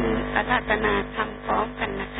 คือารัธนาทำพร้อมกันนะคะ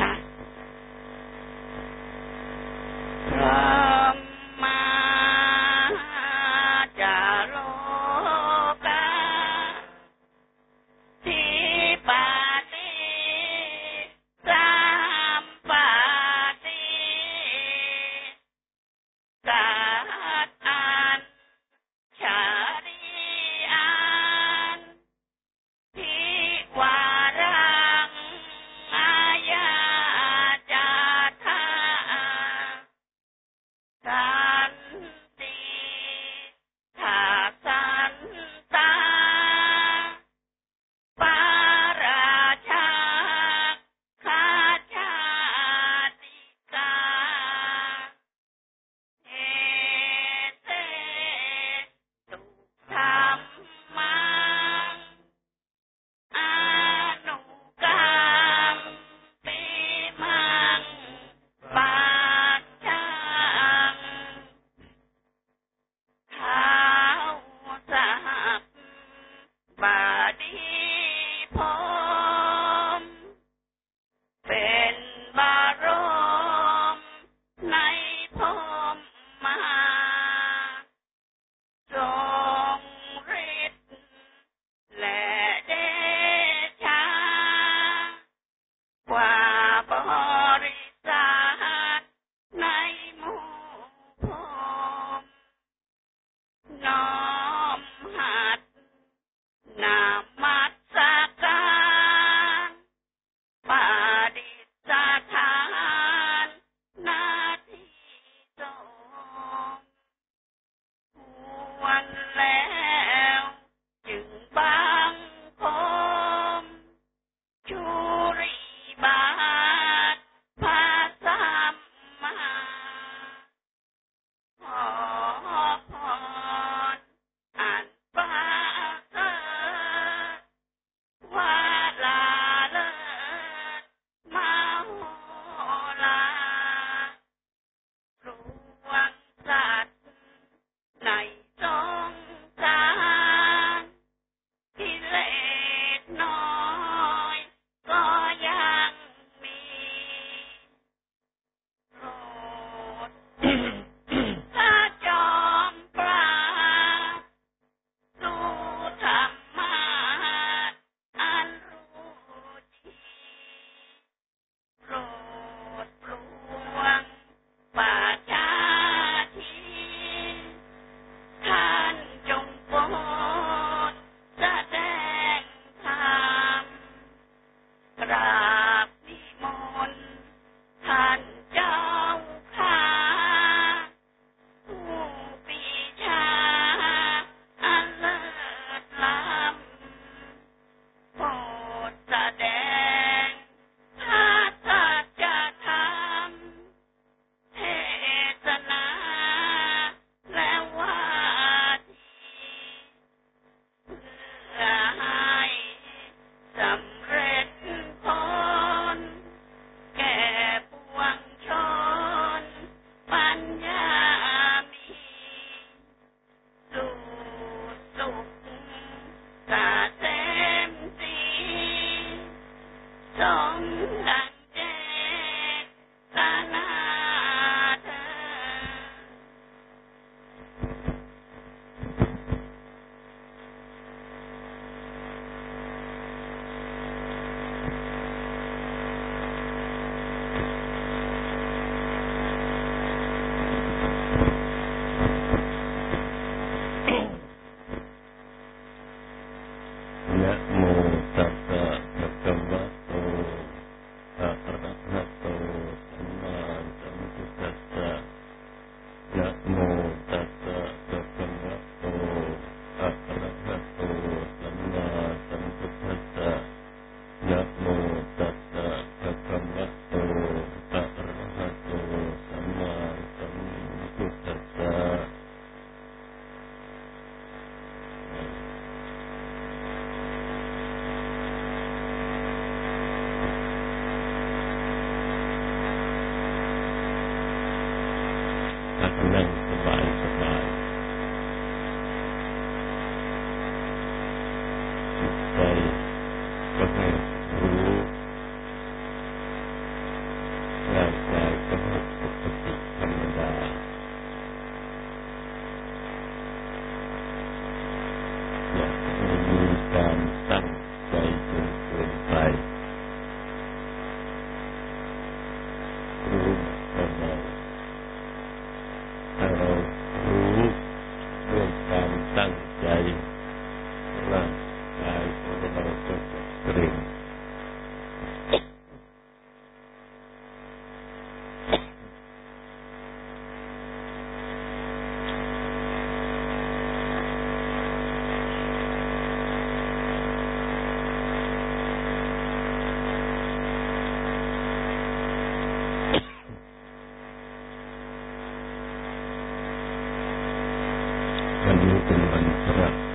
วันนี้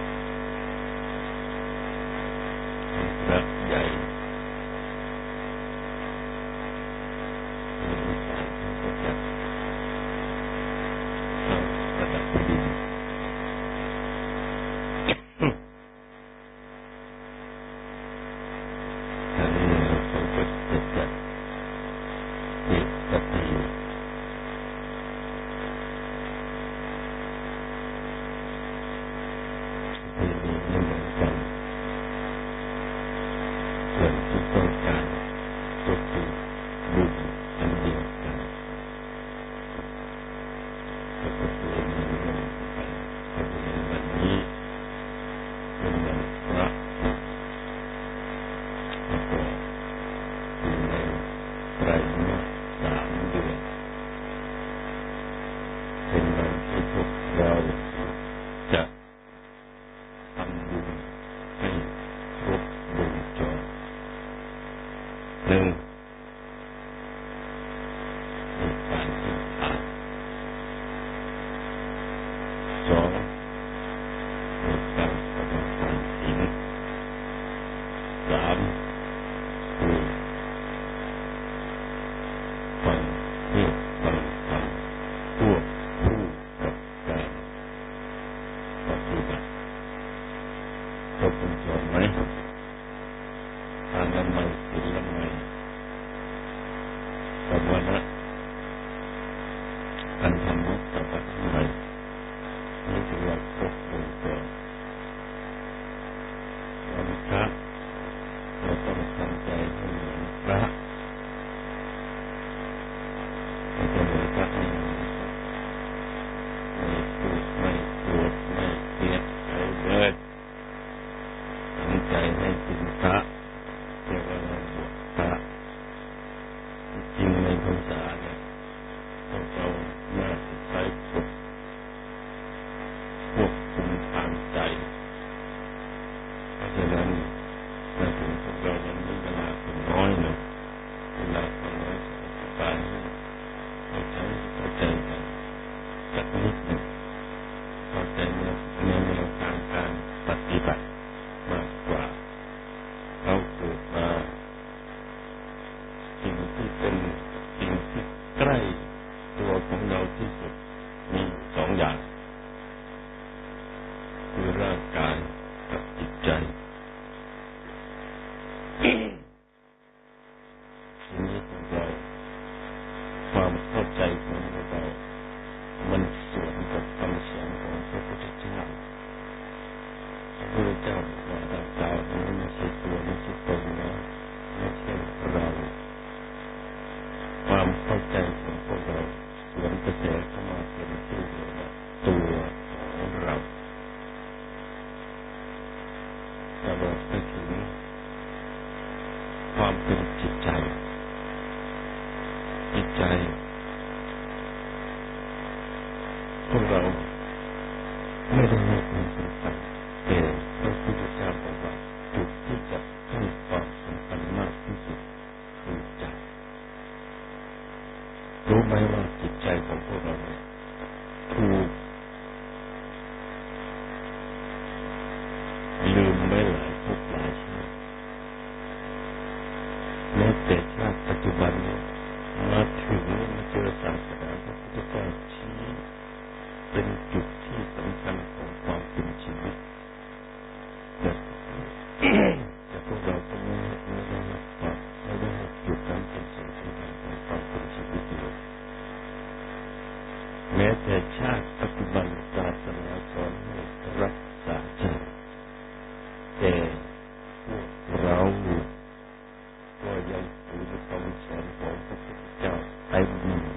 I. Mm.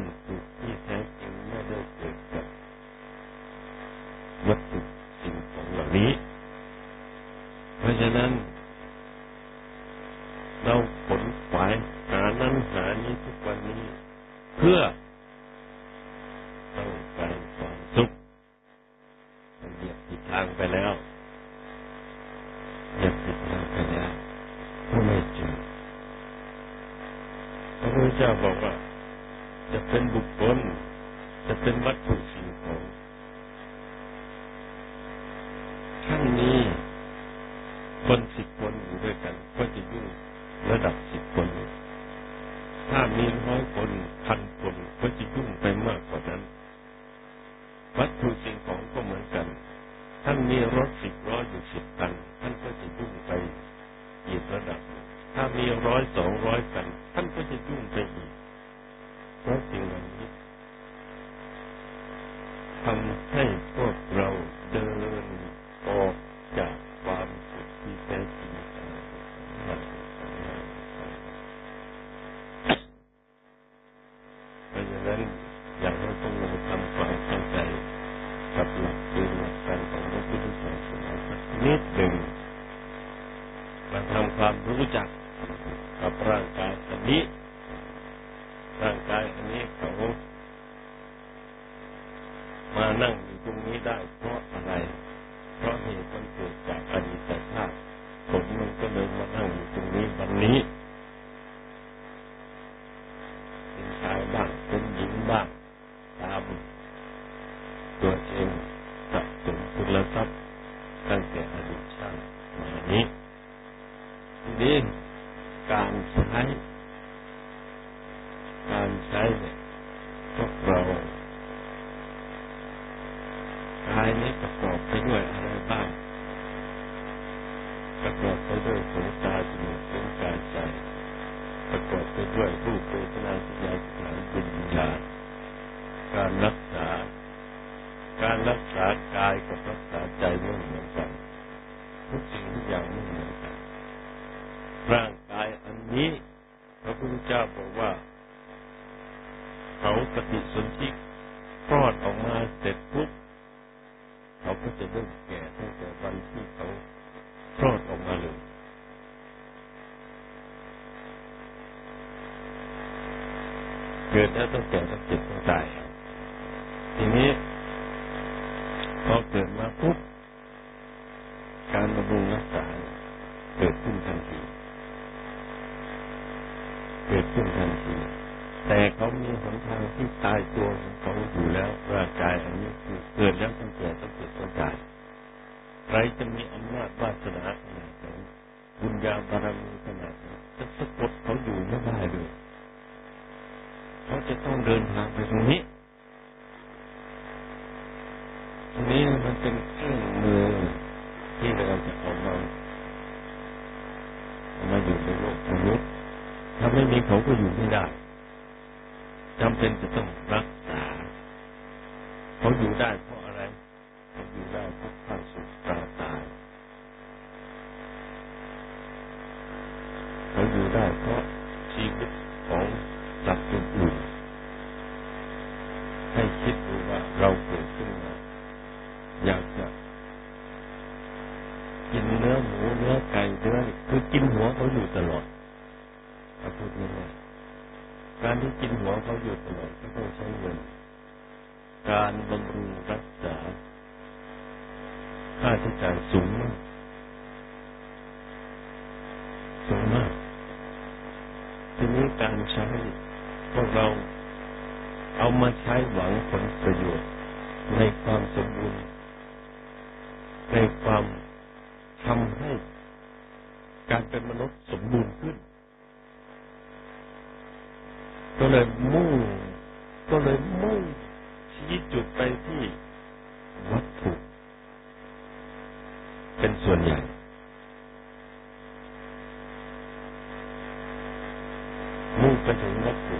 Mukti ร่างกายอันนี้เขามานั่งอยู่ตรงนี้ได้ เพราะอะไร เพราะเหตุมันเกิดจากอดีตชาติผมมันก็เลยมานั่งอยู่ตรงนี้วันนี้ ขึ้นทันทีแต่เขามีหนทางที่ตายตัวของเขาอยู่แล้วร่างกายอันนี้คือเกิดแล้วต้องแก่ต้องเกิดต้องตายใครจะมีอำนาจวาสนาขนาดไหนบุญญาบารมีขนาดไหนจะสะกดเขาอยู่ไม่ได้เลยเขาจะต้องเดินทางไปตรงนี้ทีนี้มันเป็นเครื่อง ถ้าไม่มีเขาก็อยู่ไม่ได้จำเป็นจะต้องรักษา เขาอยู่ได้เพราะ มบูรณ์ขึ้น ก็เลยมุ่ง ก็เลยมุ่งชี้จุดไปที่วัตถุ เป็นส่วนใหญ่มุ่งไปถึงวัตถุ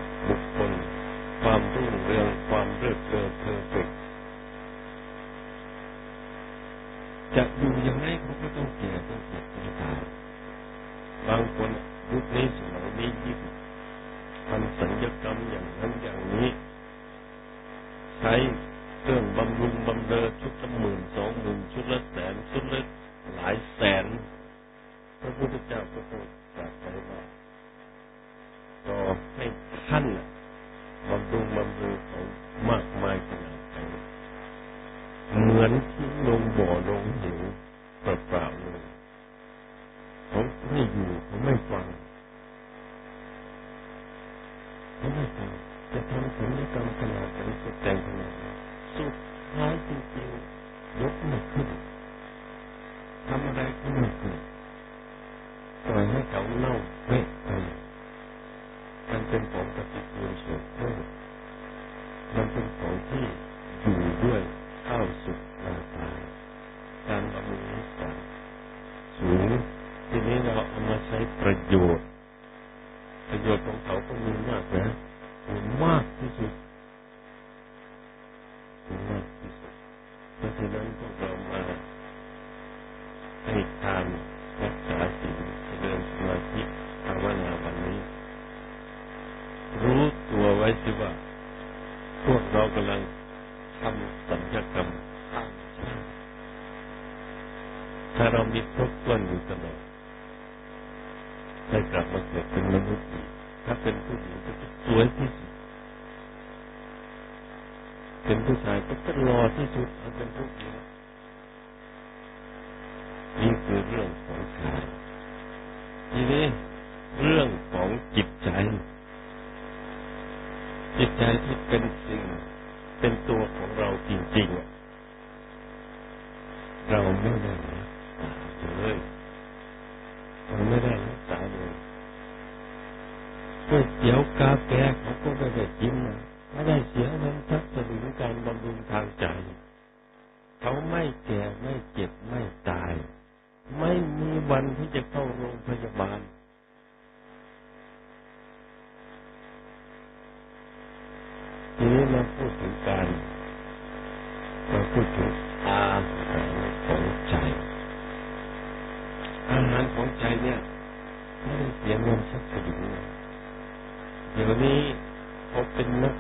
ช้ประโยชน์ประโยชน์ของเขาก็มีานของใจเนี่ยไม่เสียเงินสักสลึเดี๋ยวนี้เขาเป็นนัก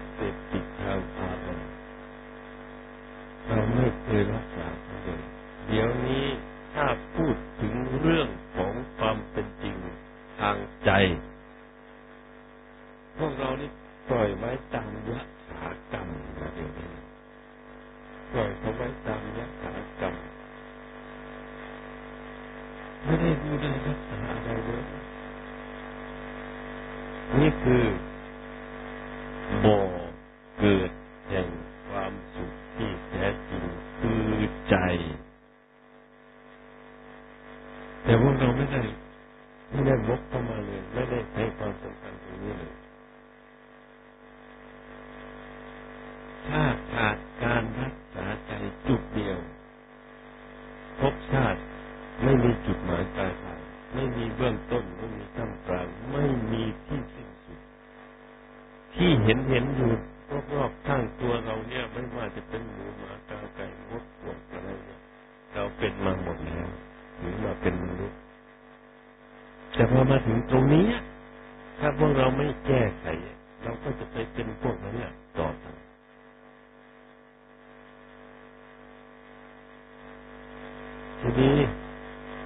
ทีนี้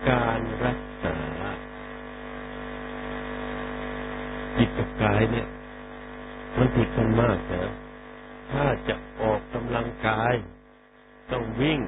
การรักษาจิตกับกายเนี่ย มันผิดกันมากนะถ้าจะออกกำลังกาย ต้องวิ่ง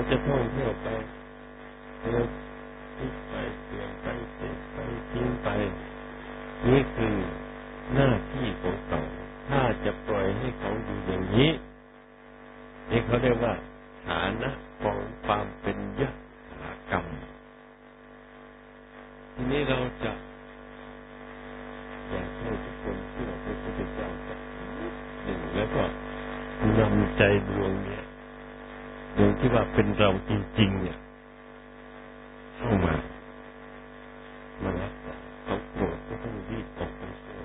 เขาจะท่องเที่ยวไปเที่ยวไปเปลี่ยนไปเสียไปทิ้งไป นี่คือหน้าที่ของเขาถ้าจะปล่อยให้เขาอยู่อย่างนี้นี่เขาเรียกว่าฐานะของความเป็นยะถากรรม ทีนี้เราจะอยากให้ทุกคนเชื่อพระพุทธเจ้าหนึ่งแล้วก็นำใจดวงนี้ ดวงที่ว่าเป็นเราจริง ๆ เนี่ย เข้ามามารับเขาโกรธก็ต้องรีบออกไปเสีย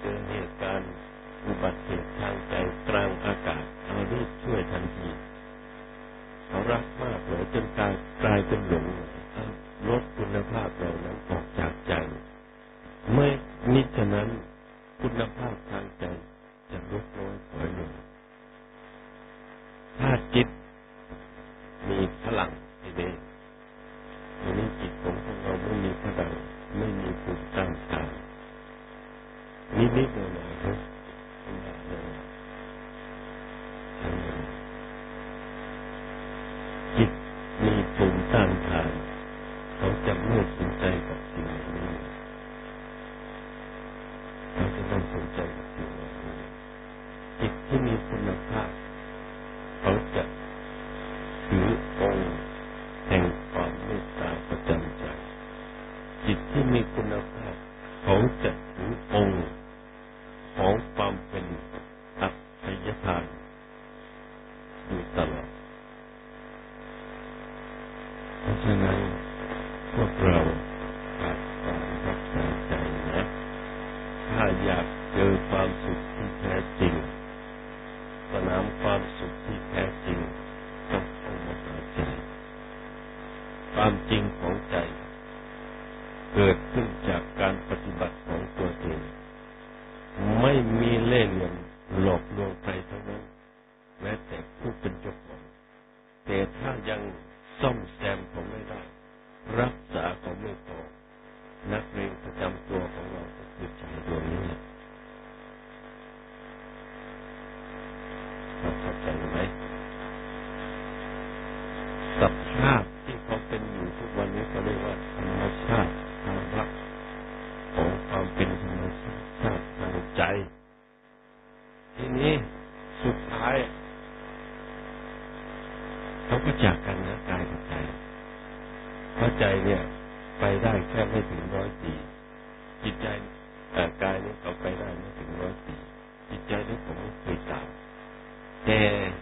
เจอเหตุการณ์อุบัติเหตุทางใจกลางอากาศเอารีบช่วยทันทีเขารักมากเลยจนกลายกลายเป็นหลงลดคุณภาพเรานั้นออกจากใจ ไม่นิฉะนั้นคุณภาพ ที่มีคุณภาพ eh,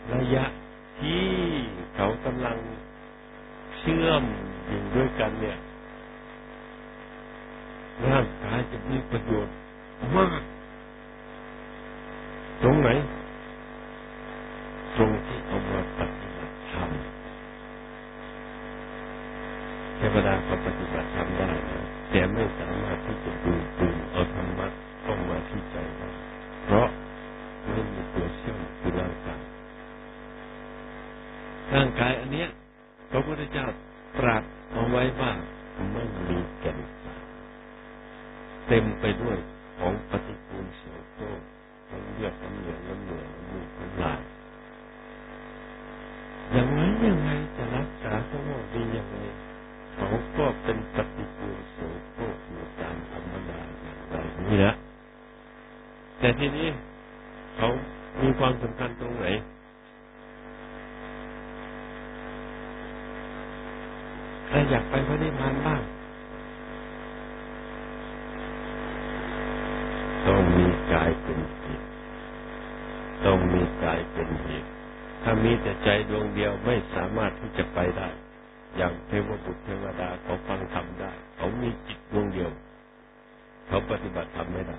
ไม่ได้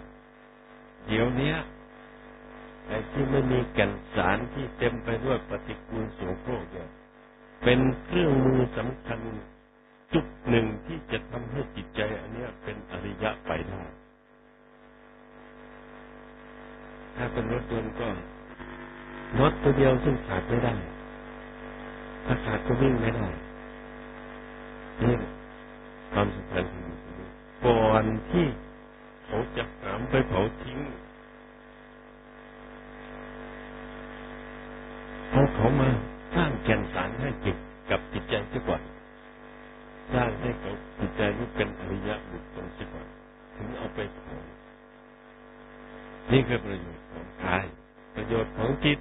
เดี๋ยวนี้ไอ้ที่ไม่มีแก่นสารที่เต็มไปด้วยปฏิกูลโสโครกเนี่ยเป็นเครื่องมือสำคัญจุดหนึ่งที่จะทำให้จิตใจอันเนี้ยเป็นอริยะไปได้ ถ้าเป็นรถยนต์ก็น็อตตัวเดียวซึ่งขาดไม่ได้ ถ้าขาดก็วิ่งไม่ได้นี่ความสำคัญของมันก่อนที่ เขาจะหามไปเผาทิ้งเอาเขามาสร้างแก่นสารให้จิตกับจิตใจเสียก่อนสร้างให้เขาจิตใจนี้เป็นอริยะบุคคลเสียก่อนถึงเอาไปเผานี่คือประโยชน์ของกาย ประโยชน์ของจิต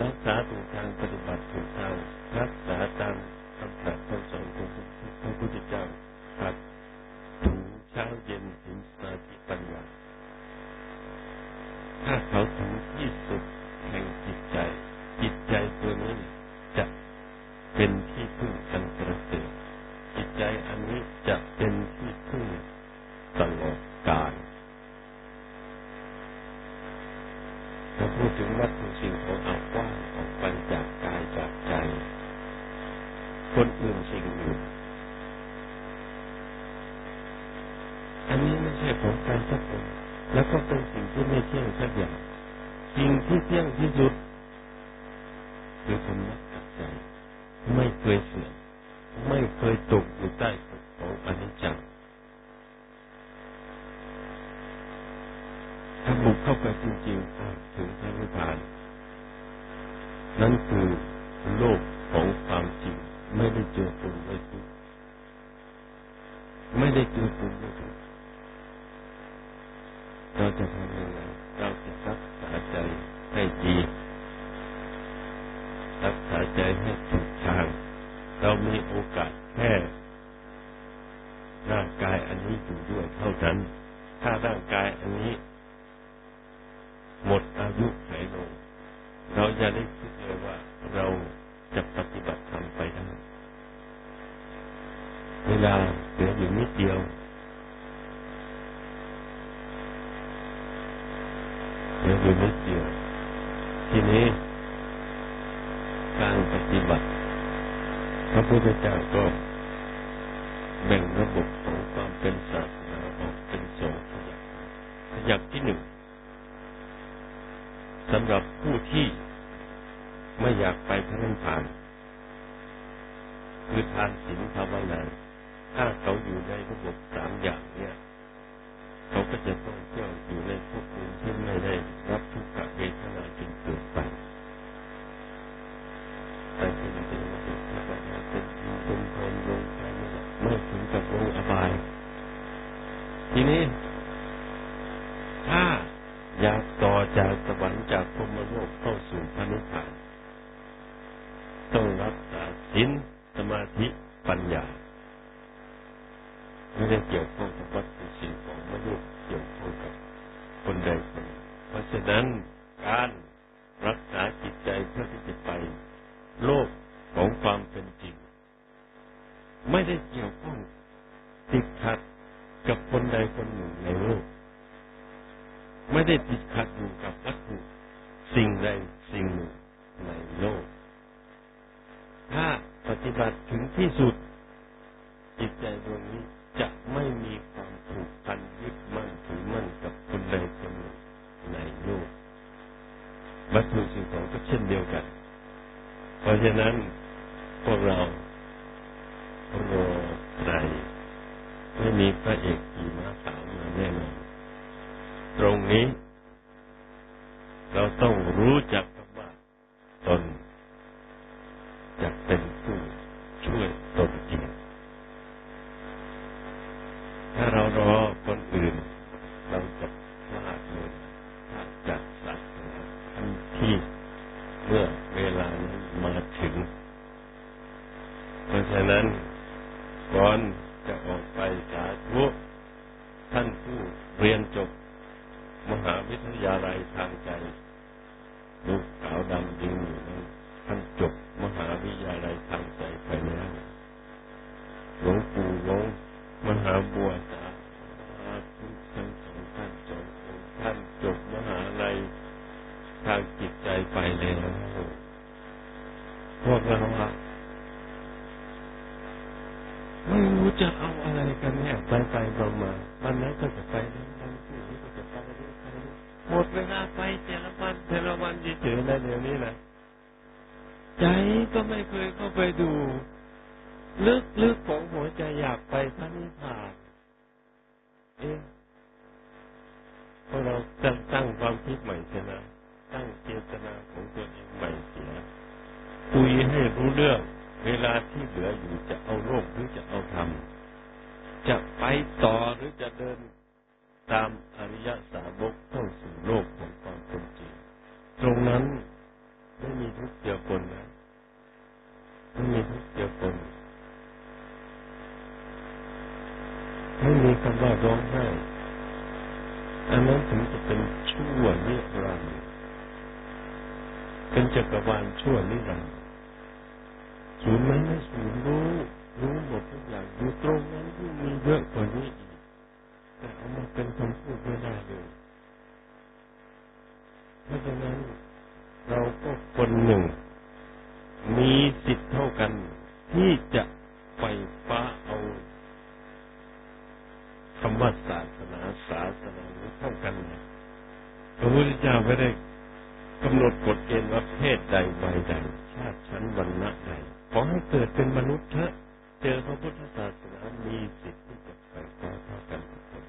รักษาถูกทางปฏิบัติถูกทางรักษาตามคำสั่งคำสอนของพระพุทธเจ้าครับ ช้าเย็นถึงสมาธิปัญญา ถ้าเขาถึงที่สุดแห่งจิตใจ จิตใจตัวนี้จะเป็นที่พึ่งอันประเสริฐจิตใจอันนี้จะเป็นที่พึ่งตลอดกาลถ้าพูดถึงวัตถุสิ่งของเอากว้างออกไปจากกายจากใจ คนอื่นสิ่งอื่น อันนี้ไม่ใช่ของใครสักคนแล้วก็เป็นสิ่งที่ไม่เที่ยงสักอย่างสิ่งที่เที่ยงที่สุดคือธรรมะกับใจไม่เคยเสื่อมไม่เคยตกอยู่ใต้กฎของอนิจจังถ้าบุกเข้าไปจริงๆถึงพระนิพพานนั่นคือโลกของความจริง ไม่ได้เจอปุญด้วยทุกไม่ได้เจอปุญด้วยทุก เราจะทำยังไงเราจะรักษาใจให้ดีรักษาใจให้ถูกทาง เรามีโอกาสแค่ร่างกายอันนี้อยู่ด้วยเท่านั้น ถ้าร่างกายอันนี้ หมดอายุไขลงเราจะได้คิดเลยว่าเราจะปฏิบัติธรรมไปได้เวลาเหลืออยู่นิดเดียวเหลื อยู่นิดเดียว ทีนี้ การปฏิบัติ พระพุทธเจ้าก็แบ่งระบบของความเป็นศาสนาออกเป็นสองขยักขยักที่หนึ่งสำหรับผู้ที่ไม่อยากไปพระนิพพานคือทานศีลภาวนาถ้าเขาอยู่ในระบบสามอย่างเนี่ย เขาก็จะต้องเที่ยวอยู่ในภพภู ม่มีเดียวคนไม่มีคำว่าร้องไห้อันนั้นถึงจะเป็นชั่วนิรันดร์เป็นจักรวาลชั่วนิรันดร์ศูนย์ไหมไม่ศูนย์รู้ รู้หมดทุกอย่างอยู่ตรงนั้นยิ่มีเยอะกว่านี้อีกแต่เอามาเป็นคำพูดไม่ได้เลยเพราะฉะนั้น เราก็คนหนึ่ง มีสิทธิ์เท่ากัน ที่จะไปฟ้าเอาคำว่าศาสนาศาสนานี้เท่ากันนะพระพุทธเจ้าไม่ได้กำหนดกฎเกณฑ์ว่าเพศใดวัยใดชาติชั้นวรรณะใดขอให้เกิดเป็นมนุษย์เถอะเจอพระพุทธศาสนามีสิทธิ์ที่จะไปฟ้าเท่ากันทุกคน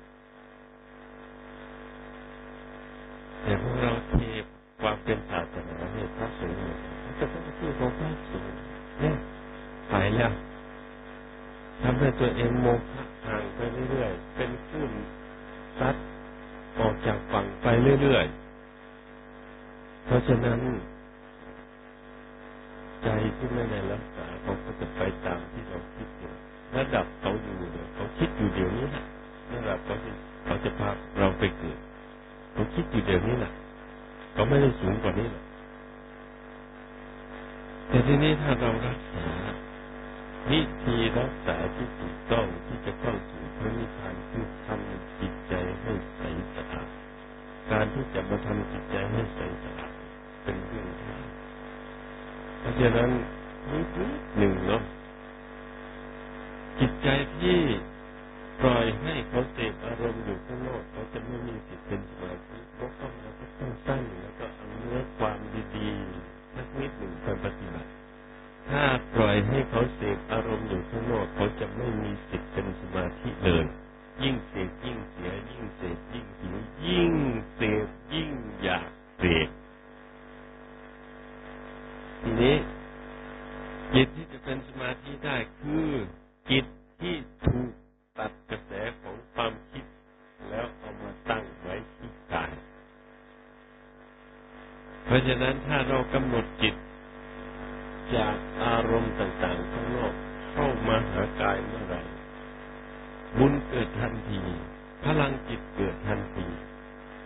แต่พวกเราเทความเป็นศาสนาให้พระสงฆ์เนี่ยจะต้องชื่อของพระสงฆ์เนี่ยไปแล้วทำให้ตัวเองโมฆะห่างไปเรื่อยๆ เป็นคลื่นซัดออกจากฝั่งไปเรื่อยๆ เพราะฉะนั้น ใจที่ไม่ได้รักษาเขาก็จะไปตามที่เราคิดอยู่ระดับเขาอยู่เนี่ยเขาคิดอยู่เดี๋ยวนี้นะระดับเขาจะเขาจะพาเราไปเกิดเขาคิดอยู่เดี๋ยวนี้นะเขาไม่ได้สูงกว่านี้หรอก แต่ที่นี้ถ้าเรารักษาวิธีรักษาที่ถูกต้องที่จะเข้าสู่พระนิพพานคือทำจิตใจให้ใสสะอาดการที่จะมาทำจิตใจให้ใสสะอาดเป็นเรื่องยากเพราะฉะนั้นนิดหนึ่งเนาะจิตใจที่ปล่อยให้เขาเสพอารมณ์อยู่ข้างนอกเขาจะไม่มีสิทธิ์เป็นสมาธิเพราะเขาเราก็ต้งสั้นแล้วก็เอาเนื้อความดีๆ สักนิดหนึ่งไปปฏิบัติ ถ้าปล่อยให้เขาเสพอารมณ์อยู่ข้างนอกเขาจะไม่มีสิทธิ์เป็นสมาธิเลยยิ่งเสพยิ่งเสีย ยิ่งเสพยิ่งหิวยิ่งเสพยิ่งอยากเสพทีนี้จิตที่จะเป็นสมาธิได้คือจิตที่ถูกตัดกระแสของความคิด แล้วเอามาตั้งไว้ที่ เพราะฉะนั้นถ้าเรากำหนดจิตจากอารมณ์ต่างๆข้างนอกเข้ามาหากายเมื่อไหร่บุญเกิดทันที พลังจิตเกิดทันที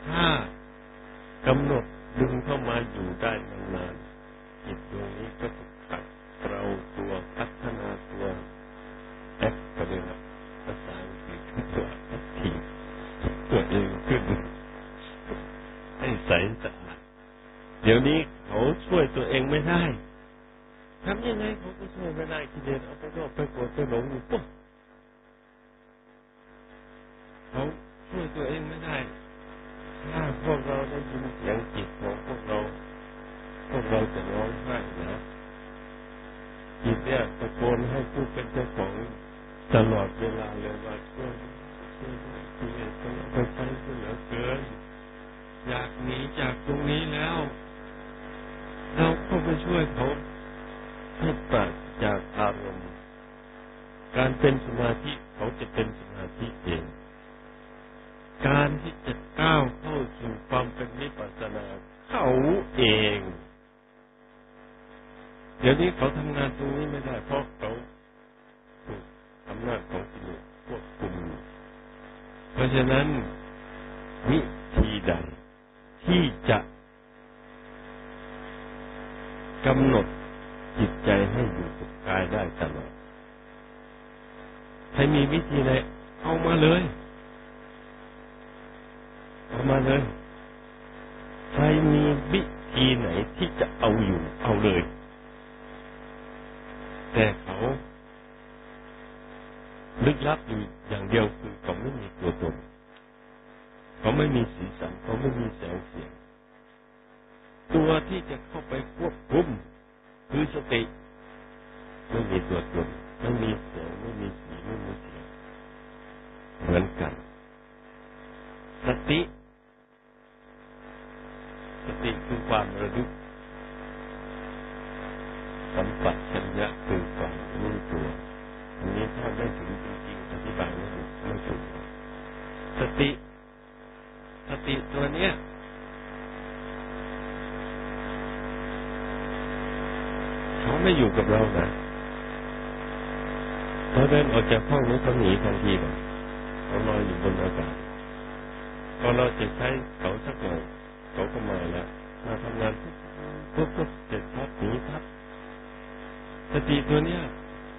ถ้ากำหนดดึงเข้ามาอยู่ได้นานๆจิตดวงนี้ก็จะขัดเกลาตัวพัฒนาตัวแอปก็เลยนะภาษาอังกฤษตัวแอคทีตัวเองขึ้นให้ใสสะอา เดี๋ยวนี้เขาช่วยตัวเองไม่ได้ทำยังไงเขาก็ช่วยไม่ได้กิเลสเอาไปโลภไปโกรธไปหลงอยู่ปุ๊บเขาช่วยตัวเองไม่ได้ ถ้าพวกเราได้ยินเสียงจิตของพวกเรา พวกเราจะร้องไห้นะจิตเนี่ยตะโกนให้ผู้เป็นเจ้าของตลอดเวลาเลยว่าช่วยช่วยกิเลสของเราไปไปเหลือเกินอยากหนีจากตรงนี้แล้ว เราก็ไปช่วยเขาให้ปราศจากอารมณ์ การเป็นสมาธิเขาจะเป็นสมาธิเองการที่จะก้าวเข้าสู่ความเป็นนิพพานเขาเองเดี๋ยวนี้เขาทำงานตรงนี้ไม่ได้เพราะเขาถูกอำนาจของกิเลสควบคุมเพราะฉะนั้นวิธีใดที่จะ กำหนดจิตใจให้อยู่กับกายได้ตลอดใครมีวิธีไหนเอามาเลย เอามาเลย ใครมีวิธีไหนที่จะเอาอยู่เอาเลย แต่เขาลึกลับอยู่อย่างเดียวคือเขาไม่มีตัวตน เขาไม่มีสีสัน เขาไม่มีแสงเสียง ตัวที่จะเข้าไปควบคุมคือสติไม่มีตัวตนไม่มีแสงไม่มีสีไม่มีเสียงเหมือนกัน สติ สติคือความระลึกสัมปัชัญญะคือความรู้ตัวอันนี้ถ้าไม่ถึงจริงๆอธิบายไม่ถูกไม่ถูกสติ สติตัวเนี้ยเขาไม่ อยู่กับเรานะเขาเดินออกจากห้องนี้เขาหนีทันทีเลยเขาลอยอยู่บนอากาศพอเราจะใช้เขาสักหน่อยเขาก็มาแล้วมาทำงานปุ๊บปุ๊บเสร็จพับหนีพับสติตัวเนี้ย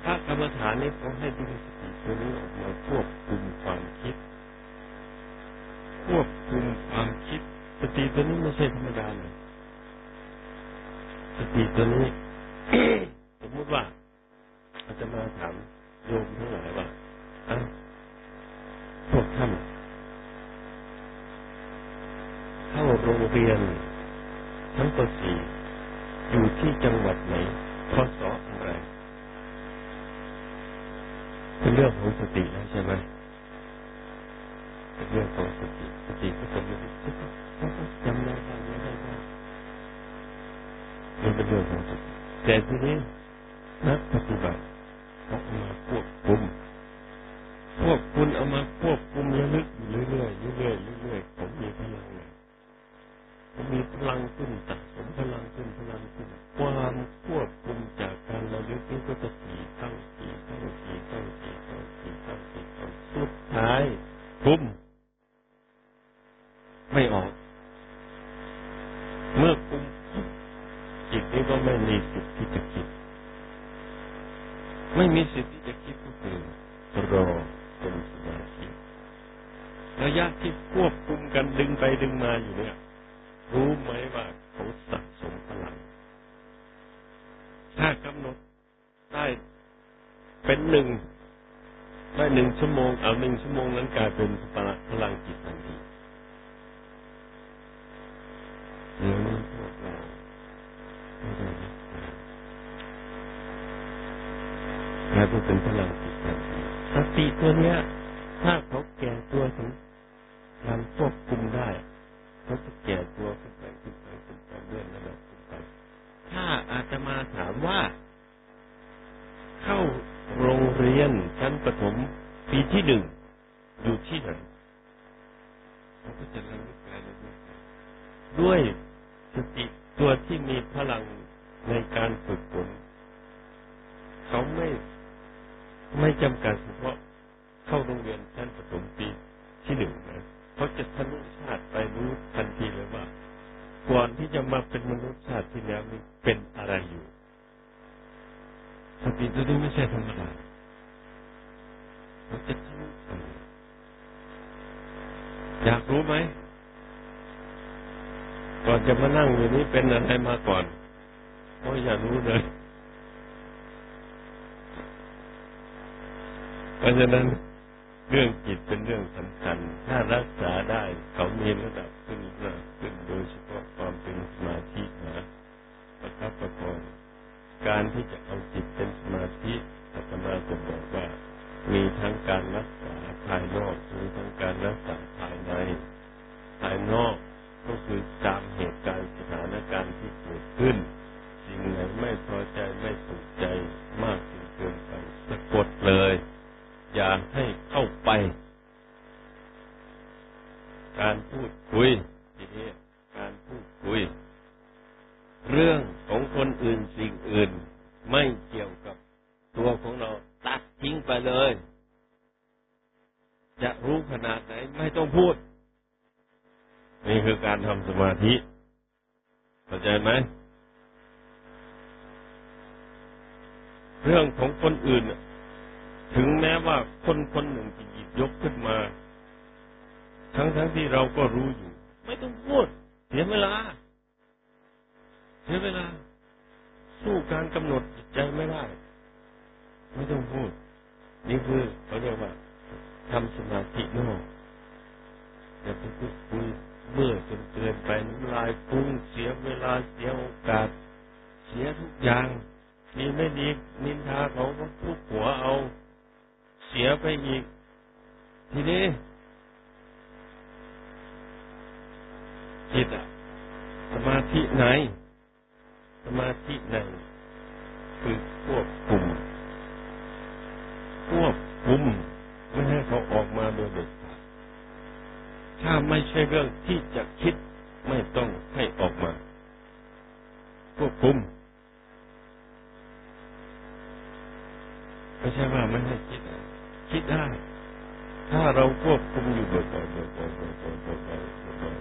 พระกรรมฐานนี่เขาให้ดึงสติตัวนี้ออกมาควบคุมความคิด ควบคุมความคิด สติตัวนี้ไม่ใช่ธรรมดาเลยสติตัวนี้ สมมติว่าอาจจะมาถามโยมทั้งหลายว่าอ้าวพวกท่านเข้าโรงเรียนชั้นป .4 อยู่ที่จังหวัดไหนพศออะไร เป็นเรื่องของสติแล้วใช่ไหมเป็นเรื่องของสติสติก็จะรู้จำได้บ้างไม่ได้บ้างมันเป็นเรื่องของสติ แต่ทีนี้นักปฏิบัติเขาเอามาควบคุมควบคุณเอามาควบคุมระลึกอยู่เรื่อยๆเรื่อยๆเรื่อยๆผมมีพลังเลยผมมีพลังขึ้นสะสมพลังขึ้นพลังขึ้นความควบคุมจากการระลึกนี้ก็จะขี่ตั้งขี่ตั้งขี่ตั้งขี่ตั้งขี่ตั้งขี่ตั้งสุดท้ายคุมไม่ออก เมื่อคุม จิตนี้ก็ไม่มีสิทธิ์ที่จะคิด ไม่มีสิทธิ์ที่จะคิดก็คือรอเป็นสมาธิระยะที่ควบคุมกันดึงไปดึงมาอยู่เนี่ย รู้ไหมว่าเขาสะสมพลัง ถ้ากำหนดได้เป็นหนึ่งได้หนึ่งชั่วโมง เอาหนึ่งชั่วโมงนั้นกลายเป็นพลังจิตทันทีเดี๋ยวนี้พวกเราไม่ได้นะ กลายเป็นพลังจิตสติตัวเนี้ย ถ้าเขาแก่ตัวถึงการควบคุมได้เขาจะแก่ตัวขึ้นไปขึ้นไปขึ้นไปเลื่อนระดับขึ้นไป ถ้าอาจจะมาถามว่า เข้าโรงเรียนชั้นประถมปีที่หนึ่งอยู่ที่ไหนเขาก็จะระลึกไรระลึกด้วยสติตัวที่มีพลังในการฝึกฝนเขาไม่ ไม่จำกัดเฉพาะเข้าโรงเรียนชั้นประถมปีที่หนึ่งนะเขาจะทะลุชาติไปรู้ทันทีเลยว่าก่อนที่จะมาเป็นมนุษย์ชาติที่แล้วนี่เป็นอะไรอยู่สติตัวนี้ไม่ใช่ธรรมดาเขาจะทะลุไปอยากรู้ไหมก่อนจะมานั่งอยู่นี้เป็นอะไรมาก่อนเพราะอยากรู้เลย เพ ราะฉะนั้นเรื่องจิตเป็นเรื่องสำคัญ ถ้ารักษาได้เขามีระดับขึ้นระดับขึ้นโดยเฉพาะความเป็นสมาธินะประคับประคองการที่จะเอาจิตเป็นสมาธิอาตมาจะบอกว่า มีทั้งการรักษาภายนอกมีทั้งการรักษาภายใน ภายนอกก็คือตามเหตุการณ์สถานการณ์ที่เกิดขึ้นสิ่งไหนไม่พอใจไม่ถูกใจมากจนเกินไปสะกดเลย อย่าให้เข้าไป การพูดคุยทีนี้การพูดคุย เรื่องของคนอื่นสิ่งอื่น ไม่เกี่ยวกับตัวของเราตัดทิ้งไปเลย จะรู้ขนาดไหนไม่ต้องพูด นี่คือการทำสมาธิเข้าใจไหมเรื่องของคนอื่น ถึงแม้ว่าคนคนหนึ่งจะหยิบยกขึ้นมา ทั้งทั้งที่เราก็รู้อยู่ ไม่ต้องพูดเสียเวลาเสียเวลา สู้การกำหนดจิตใจไม่ได้ ไม่ต้องพูด นี่คือเขาเรียกว่าทำสมาธินอกอย่าไปพูดคุยเมื่อจนเกินไปน้ำลายฟุ้งเสียเวลาเสียโอกาส เสียทุกอย่างดีไม่ดีนินทาเขาก็ทุกหัวเอา สียไปอีก ทีนี้จิตอะสมาธิไหน สมาธิไหน คือควบคุม ควบคุม ไม่ให้เขาออกมาโดยเด็ดขาดถ้าไม่ใช่เรื่องที่จะคิดไม่ต้องให้ออกมา ควบคุมไม่ใช่ว่าไม่ให้คิด คิดได้ ถ้าเราควบคุมอยู่บ่อยๆบ่อยๆบ่อยๆบ่อยๆบ่อย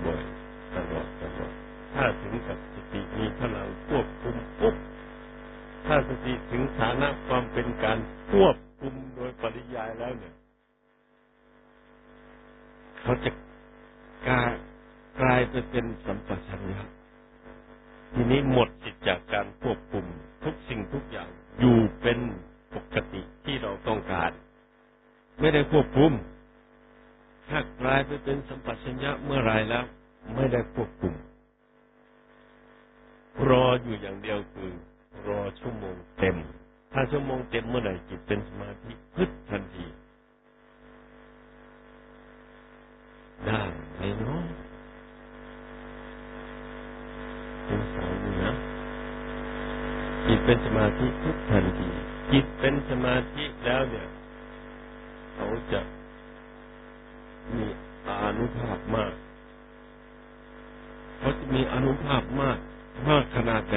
ๆบ่อยๆตลอดตลอดถ้าถึงกับสติมีพลังควบคุมปุ๊บถ้าสติถึงฐานะความเป็นการควบคุมโดยปริยายแล้วเนี่ย เขาจะกลายกลายไปเป็นสัมปชัญญะทีนี้หมดสิทธิจากการควบคุมทุกสิ่งทุกอย่างอยู่เป็นปกติที่เราต้องการ ไม่ได้ควบคุม ถ้ากลายไปเป็นสัมปชัญญะเมื่อไรแล้ว ไม่ได้ควบคุม รออยู่อย่างเดียวคือ รอชั่วโมงเต็ม ถ้าชั่วโมงเต็มเมื่อไหร่จิตเป็นสมาธิพึดทันที ได้ไหมเนาะเป็นสาวนะจิตเป็นสมาธิพึดทันที จิตเป็นสมาธิแล้วเนี่ย เขาจะมีอานุภาพมากเขาจะมีอนุภาพมาก มากขนาดไหน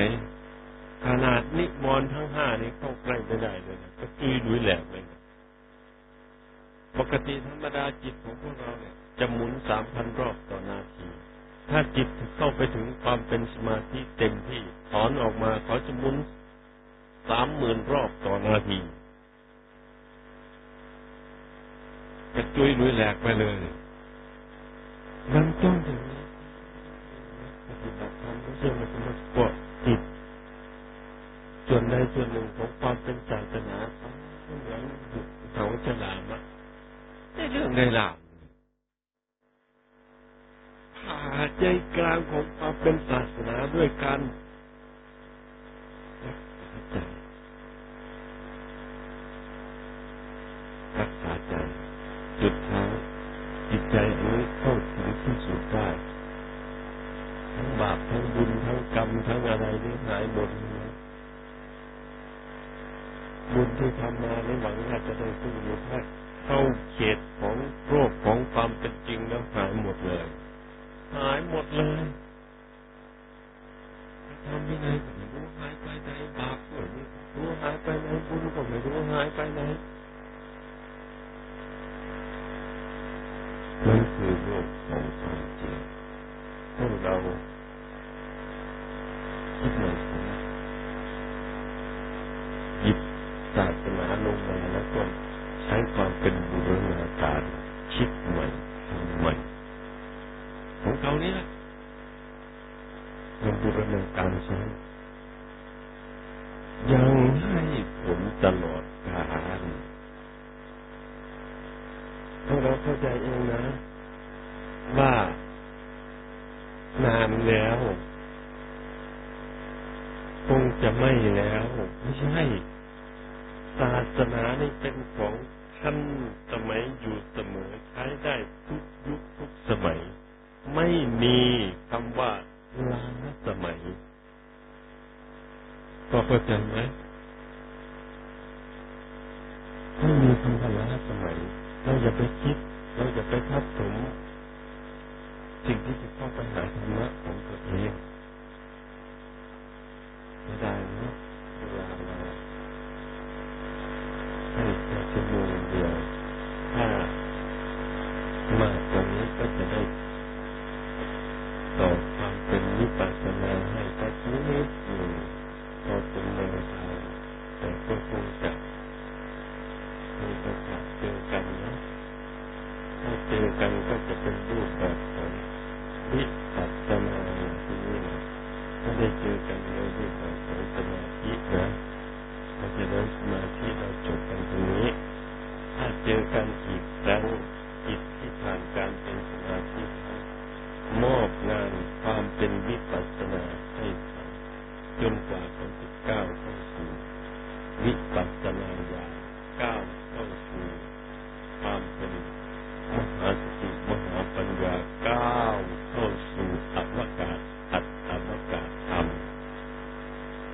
ขนาดนิมนต์ทั้งห้านี่เข้าใกล้ไม่ได้เลยนะก็ตุยดุยแหลกเลยนะปกติธรรมดาจิตของพวกเราเนี่ย จะหมุนสามพันรอบต่อนาที ถ้าจิตเข้าไปถึงความเป็นสมาธิเต็มที่ถอนออกมาเขาจะหมุนสามหมื่นรอบต่อนาที กระจุยลุยแหลกไปเลย มันต้องอย่างนี้ปฏิบัติธรรมไม่ใช่มันจะมาเกาะติดส่วนใดส่วนหนึ่งของความเป็นศาสนาเหมือนเขาจะลามะได้เรื่องในลามผ่าใจกลางของความเป็นศาสนาด้วยการใจรักษาใจจุดท้ายจิตใจอันนี้เข้าถึงที่สุดได้ทั้งบาปทั้งบุญทั้งกรรมทั้งอะไรนี่หายหมดเลยบุญที่ทำมาในหวังว่าจะได้พึ่งอยู่ถ้าเข้าเขตของโรคของความเป็นจริงแล้วหายหมดเลย หายหมดเลยทำยังไงก็ไม่รู้หายไปไหนบาปก็ไม่รู้หายไปไหนบุญก็ไม่รู้หายไปไหนนั่นคือโลกของความจริงพวกเราคิดหน่อยสิหยิบศาสนาลงมาแล้วก็ใช้ความเป็นบุรณาการคิดใหม่ทำใหม่ของเขานี่แหละยังบูรณาการใช้ยังให้ผลตลอดกาลพวกเราเข้าใจเองนะ ว่านานแล้ว คงจะไม่แล้ว ไม่ใช่ ศา สนานี่เป็นของท่านสมัยอยู่เสมอใช้ได้ทุกยุคทุกสมัย ไม่มีคำว่าล้าสมัยพอเข้าใจไหมไม่มีคำว่าล้าสมัย เราอย่าไปคิด เราอย่าไปทับถมสิ่งที่จะเข้าไปหาธรรมะของตัวเองไม่ได้นะเวลาเรา ใ